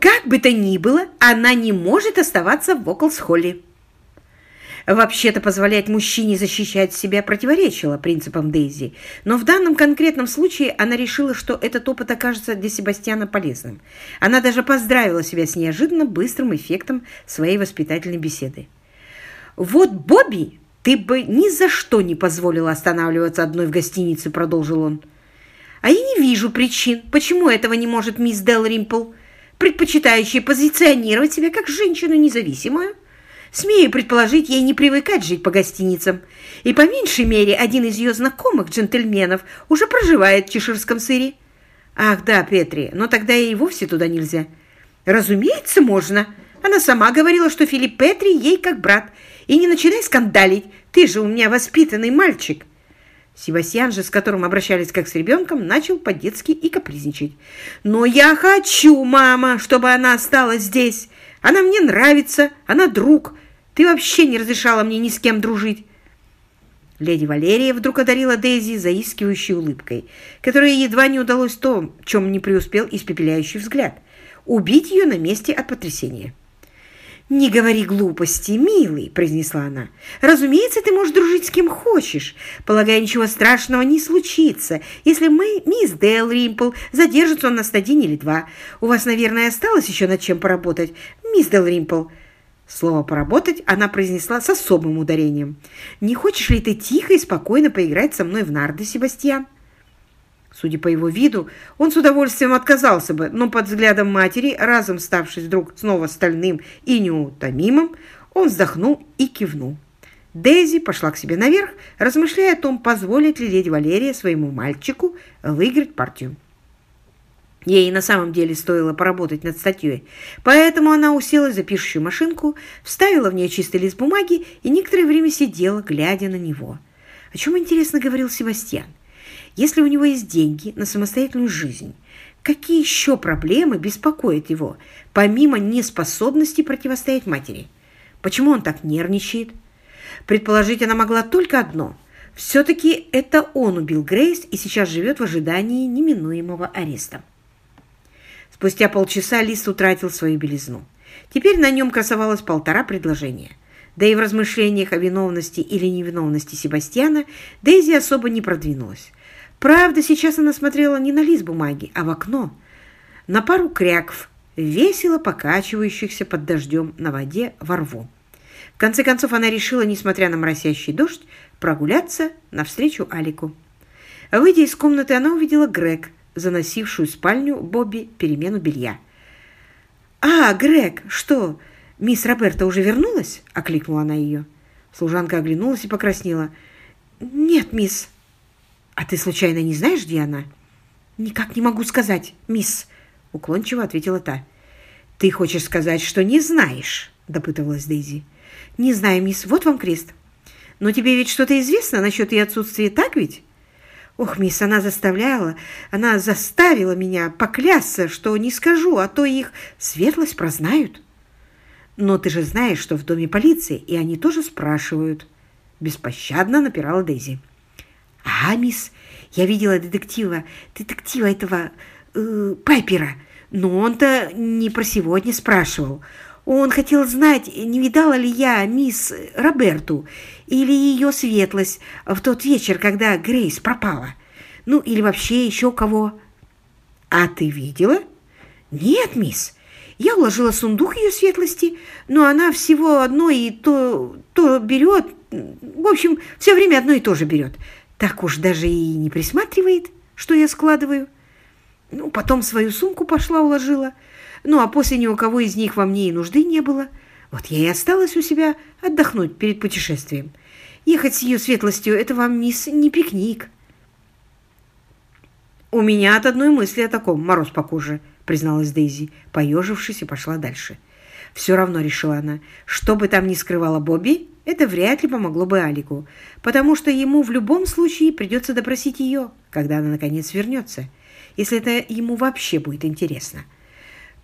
Как бы то ни было, она не может оставаться в Оклс-Холле. Вообще-то позволять мужчине защищать себя противоречило принципам Дейзи, но в данном конкретном случае она решила, что этот опыт окажется для Себастьяна полезным. Она даже поздравила себя с неожиданно быстрым эффектом своей воспитательной беседы. «Вот Бобби ты бы ни за что не позволила останавливаться одной в гостинице», — продолжил он. «А я не вижу причин, почему этого не может мисс Дел Римпл, предпочитающая позиционировать себя как женщину независимую». Смею предположить, ей не привыкать жить по гостиницам. И по меньшей мере один из ее знакомых джентльменов уже проживает в Чеширском сыре. Ах, да, Петри, но тогда и вовсе туда нельзя. Разумеется, можно. Она сама говорила, что Филипп Петри ей как брат. И не начинай скандалить, ты же у меня воспитанный мальчик. Себастьян же, с которым обращались как с ребенком, начал по-детски и капризничать. «Но я хочу, мама, чтобы она осталась здесь. Она мне нравится, она друг. Ты вообще не разрешала мне ни с кем дружить. Леди Валерия вдруг одарила Дейзи заискивающей улыбкой, которой едва не удалось то, чем не преуспел испепеляющий взгляд – убить ее на месте от потрясения. «Не говори глупости, милый», — произнесла она. «Разумеется, ты можешь дружить с кем хочешь. Полагаю, ничего страшного не случится, если мы, мисс Дэл Римпл, задержится нас на день или два. У вас, наверное, осталось еще над чем поработать, мисс Дэл Римпл». Слово «поработать» она произнесла с особым ударением. «Не хочешь ли ты тихо и спокойно поиграть со мной в нарды, Себастьян?» Судя по его виду, он с удовольствием отказался бы, но под взглядом матери, разом ставшись вдруг снова стальным и неутомимым, он вздохнул и кивнул. Дейзи пошла к себе наверх, размышляя о том, позволит ли леди Валерия своему мальчику выиграть партию. Ей на самом деле стоило поработать над статьей, поэтому она уселась за пишущую машинку, вставила в нее чистый лист бумаги и некоторое время сидела, глядя на него. О чем, интересно, говорил Себастьян? Если у него есть деньги на самостоятельную жизнь, какие еще проблемы беспокоят его, помимо неспособности противостоять матери? Почему он так нервничает? Предположить она могла только одно. Все-таки это он убил Грейс и сейчас живет в ожидании неминуемого ареста. Спустя полчаса Лист утратил свою белизну. Теперь на нем красовалось полтора предложения. Да и в размышлениях о виновности или невиновности Себастьяна Дейзи особо не продвинулась. Правда, сейчас она смотрела не на лист бумаги, а в окно, на пару кряков, весело покачивающихся под дождем на воде во рву. В конце концов, она решила, несмотря на моросящий дождь, прогуляться навстречу Алику. Выйдя из комнаты, она увидела Грег, заносившую в спальню Бобби перемену белья. «А, Грег, что, мисс Роберта уже вернулась?» — окликнула она ее. Служанка оглянулась и покраснела. «Нет, мисс». «А ты случайно не знаешь, где она?» «Никак не могу сказать, мисс», — уклончиво ответила та. «Ты хочешь сказать, что не знаешь?» — допытывалась Дейзи. «Не знаю, мисс, вот вам крест. Но тебе ведь что-то известно насчет ее отсутствия, так ведь?» «Ох, мисс, она заставляла, она заставила меня поклясться, что не скажу, а то их светлость прознают». «Но ты же знаешь, что в доме полиции, и они тоже спрашивают». Беспощадно напирала Дейзи. «А, мисс, я видела детектива, детектива этого э, Пайпера, но он-то не про сегодня спрашивал. Он хотел знать, не видала ли я мисс Роберту или ее светлость в тот вечер, когда Грейс пропала. Ну, или вообще еще кого. А ты видела? Нет, мисс. Я уложила сундук ее светлости, но она всего одно и то, то берет. В общем, все время одно и то же берет так уж даже и не присматривает, что я складываю. Ну, потом свою сумку пошла уложила. Ну, а после ни у кого из них во мне и нужды не было. Вот я и осталась у себя отдохнуть перед путешествием. Ехать с ее светлостью – это вам, мисс, не пикник. У меня от одной мысли о таком мороз по коже, призналась Дейзи, поежившись и пошла дальше. Все равно, решила она, что бы там ни скрывала Бобби, это вряд ли помогло бы Алику, потому что ему в любом случае придется допросить ее, когда она наконец вернется, если это ему вообще будет интересно.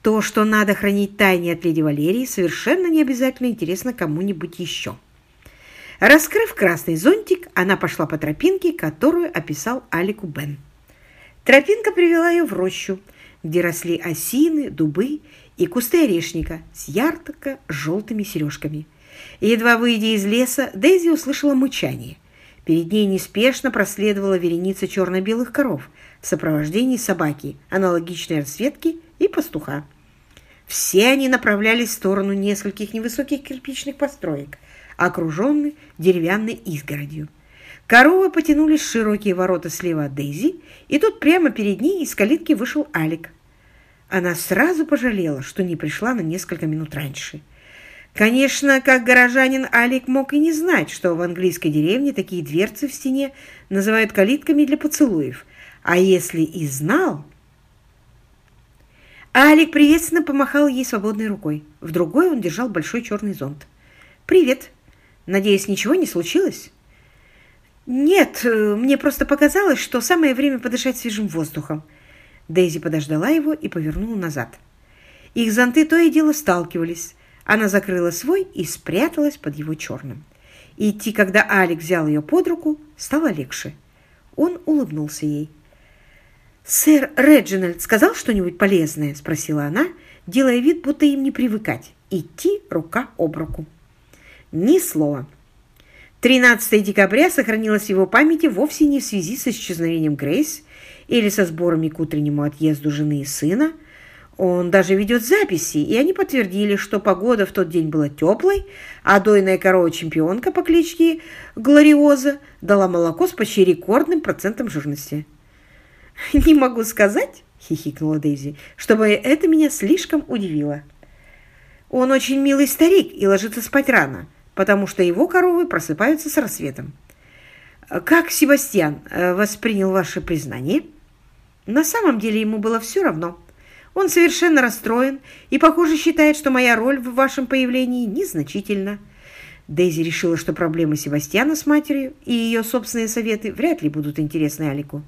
То, что надо хранить тайне от леди Валерии, совершенно не обязательно интересно кому-нибудь еще. Раскрыв красный зонтик, она пошла по тропинке, которую описал Алику Бен. Тропинка привела ее в рощу, где росли осины, дубы и кусты орешника с ярко-желтыми сережками. Едва выйдя из леса, Дейзи услышала мычание. Перед ней неспешно проследовала вереница черно-белых коров в сопровождении собаки, аналогичной расцветки и пастуха. Все они направлялись в сторону нескольких невысоких кирпичных построек, окруженных деревянной изгородью. Коровы потянулись в широкие ворота слева от Дейзи, и тут прямо перед ней из калитки вышел Алик. Она сразу пожалела, что не пришла на несколько минут раньше. Конечно, как горожанин Алик мог и не знать, что в английской деревне такие дверцы в стене называют калитками для поцелуев. А если и знал... Алик приветственно помахал ей свободной рукой. В другой он держал большой черный зонт. «Привет. Надеюсь, ничего не случилось?» «Нет, мне просто показалось, что самое время подышать свежим воздухом. Дейзи подождала его и повернула назад. Их зонты то и дело сталкивались. Она закрыла свой и спряталась под его черным. идти, когда Алик взял ее под руку, стало легче. Он улыбнулся ей. «Сэр Реджинальд сказал что-нибудь полезное?» – спросила она, делая вид, будто им не привыкать. Идти рука об руку. Ни слова. 13 декабря сохранилось в его памяти вовсе не в связи с исчезновением Грейс или со сборами к утреннему отъезду жены и сына. Он даже ведет записи, и они подтвердили, что погода в тот день была теплой, а дойная корова-чемпионка по кличке Глориоза дала молоко с почти рекордным процентом жирности. «Не могу сказать», — хихикнула Дейзи, — «чтобы это меня слишком удивило. Он очень милый старик и ложится спать рано, потому что его коровы просыпаются с рассветом. Как Себастьян э, воспринял ваше признание?» На самом деле ему было все равно. Он совершенно расстроен и, похоже, считает, что моя роль в вашем появлении незначительна. Дейзи решила, что проблемы Себастьяна с матерью и ее собственные советы вряд ли будут интересны Алику.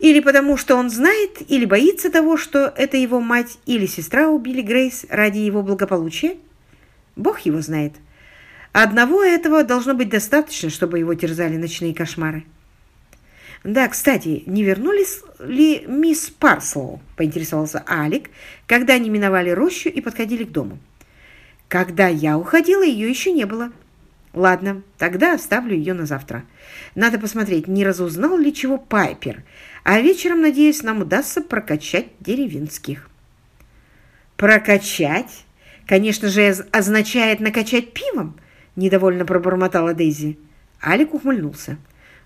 Или потому, что он знает или боится того, что это его мать или сестра убили Грейс ради его благополучия? Бог его знает. Одного этого должно быть достаточно, чтобы его терзали ночные кошмары. «Да, кстати, не вернулись ли мисс Парслоу?» – поинтересовался Алик, когда они миновали рощу и подходили к дому. «Когда я уходила, ее еще не было». «Ладно, тогда оставлю ее на завтра. Надо посмотреть, не разузнал ли чего Пайпер, а вечером, надеюсь, нам удастся прокачать деревенских». «Прокачать? Конечно же, означает накачать пивом?» – недовольно пробормотала Дейзи. Алик ухмыльнулся.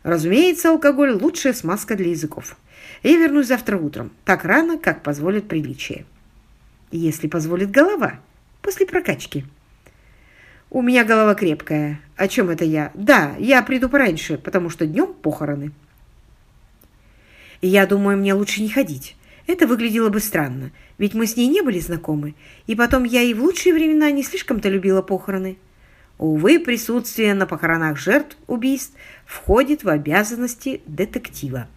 Разумеется, алкоголь – лучшая смазка для языков. Я вернусь завтра утром, так рано, как позволит приличие. Если позволит голова, после прокачки. У меня голова крепкая. О чем это я? Да, я приду пораньше, потому что днем похороны. Я думаю, мне лучше не ходить. Это выглядело бы странно, ведь мы с ней не были знакомы, и потом я и в лучшие времена не слишком-то любила похороны. Увы, присутствие на похоронах жертв убийств входит в обязанности детектива.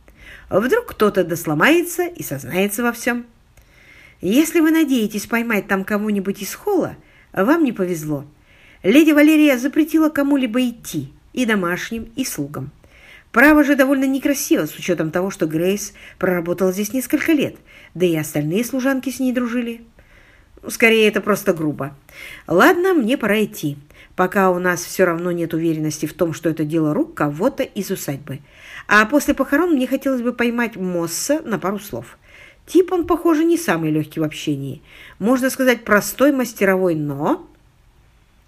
Вдруг кто-то досломается и сознается во всем. Если вы надеетесь поймать там кого-нибудь из холла, вам не повезло. Леди Валерия запретила кому-либо идти, и домашним, и слугам. Право же довольно некрасиво, с учетом того, что Грейс проработала здесь несколько лет, да и остальные служанки с ней дружили. Скорее, это просто грубо. Ладно, мне пора идти пока у нас все равно нет уверенности в том, что это дело рук кого-то из усадьбы. А после похорон мне хотелось бы поймать Мосса на пару слов. Тип он, похоже, не самый легкий в общении. Можно сказать, простой мастеровой, но...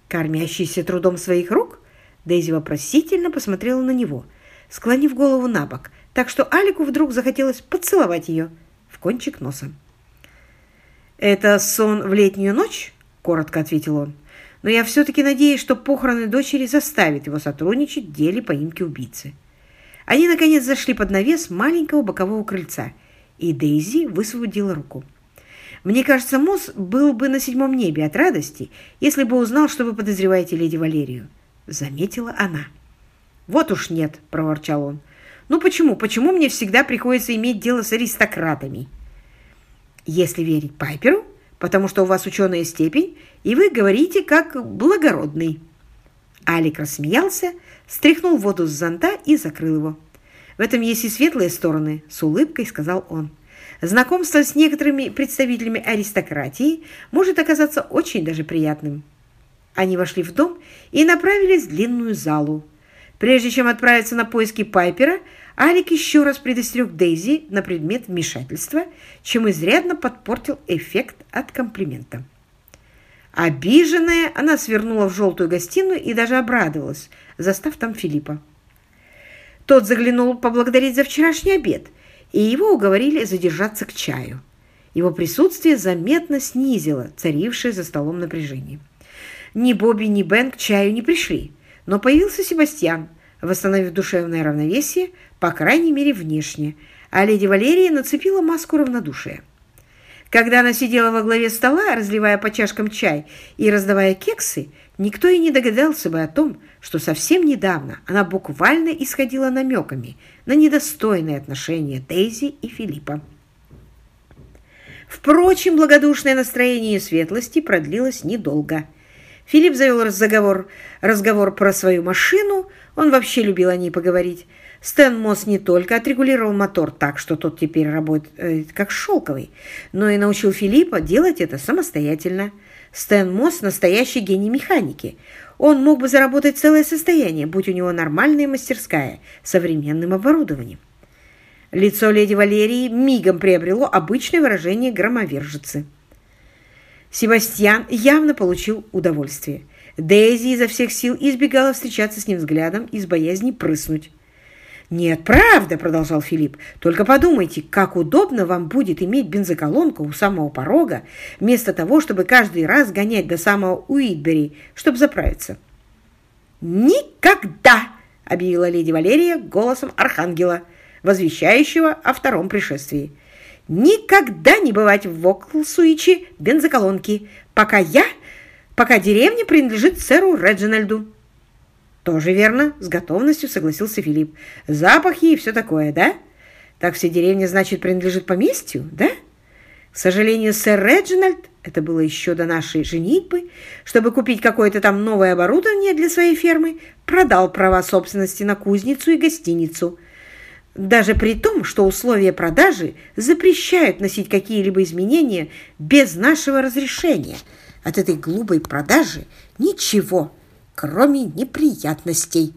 Кормящийся трудом своих рук? Дейзи вопросительно посмотрела на него, склонив голову на бок, так что Алику вдруг захотелось поцеловать ее в кончик носа. «Это сон в летнюю ночь?» — коротко ответил он но я все-таки надеюсь, что похороны дочери заставят его сотрудничать в деле поимки убийцы. Они, наконец, зашли под навес маленького бокового крыльца, и Дейзи высвободила руку. «Мне кажется, Мосс был бы на седьмом небе от радости, если бы узнал, что вы подозреваете леди Валерию», — заметила она. «Вот уж нет», — проворчал он. «Ну почему? Почему мне всегда приходится иметь дело с аристократами?» «Если верить Пайперу, потому что у вас ученая степень, и вы говорите как благородный». Алик рассмеялся, стряхнул воду с зонта и закрыл его. «В этом есть и светлые стороны», — с улыбкой сказал он. знакомство с некоторыми представителями аристократии может оказаться очень даже приятным. Они вошли в дом и направились в длинную залу. Прежде чем отправиться на поиски Пайпера, Алик еще раз предостерег Дейзи на предмет вмешательства, чем изрядно подпортил эффект от комплимента. Обиженная, она свернула в желтую гостиную и даже обрадовалась, застав там Филиппа. Тот заглянул поблагодарить за вчерашний обед, и его уговорили задержаться к чаю. Его присутствие заметно снизило царившее за столом напряжение. Ни Бобби, ни Бен к чаю не пришли, но появился Себастьян, восстановив душевное равновесие, по крайней мере, внешне, а леди Валерия нацепила маску равнодушия. Когда она сидела во главе стола, разливая по чашкам чай и раздавая кексы, никто и не догадался бы о том, что совсем недавно она буквально исходила намеками на недостойные отношения Дейзи и Филиппа. Впрочем, благодушное настроение светлости продлилось недолго. Филипп завел разговор, разговор про свою машину, он вообще любил о ней поговорить, Стэн Мосс не только отрегулировал мотор так, что тот теперь работает э, как шелковый, но и научил Филиппа делать это самостоятельно. Стэн Мосс – настоящий гений механики. Он мог бы заработать целое состояние, будь у него нормальная мастерская с современным оборудованием. Лицо леди Валерии мигом приобрело обычное выражение громовержицы. Себастьян явно получил удовольствие. Дейзи изо всех сил избегала встречаться с ним взглядом из боязни прыснуть. «Нет, правда», — продолжал Филипп. «Только подумайте, как удобно вам будет иметь бензоколонку у самого порога, вместо того, чтобы каждый раз гонять до самого Уитбери, чтобы заправиться». «Никогда!» — объявила леди Валерия голосом архангела, возвещающего о втором пришествии. «Никогда не бывать в Воклсуиче бензоколонки, пока я, пока деревня принадлежит сэру Реджинальду». «Тоже верно», — с готовностью согласился Филипп. «Запахи и все такое, да? Так все деревня, значит, принадлежит поместью, да?» К сожалению, сэр Реджинальд, это было еще до нашей женитьбы, чтобы купить какое-то там новое оборудование для своей фермы, продал права собственности на кузницу и гостиницу. Даже при том, что условия продажи запрещают носить какие-либо изменения без нашего разрешения. От этой глупой продажи ничего кроме неприятностей.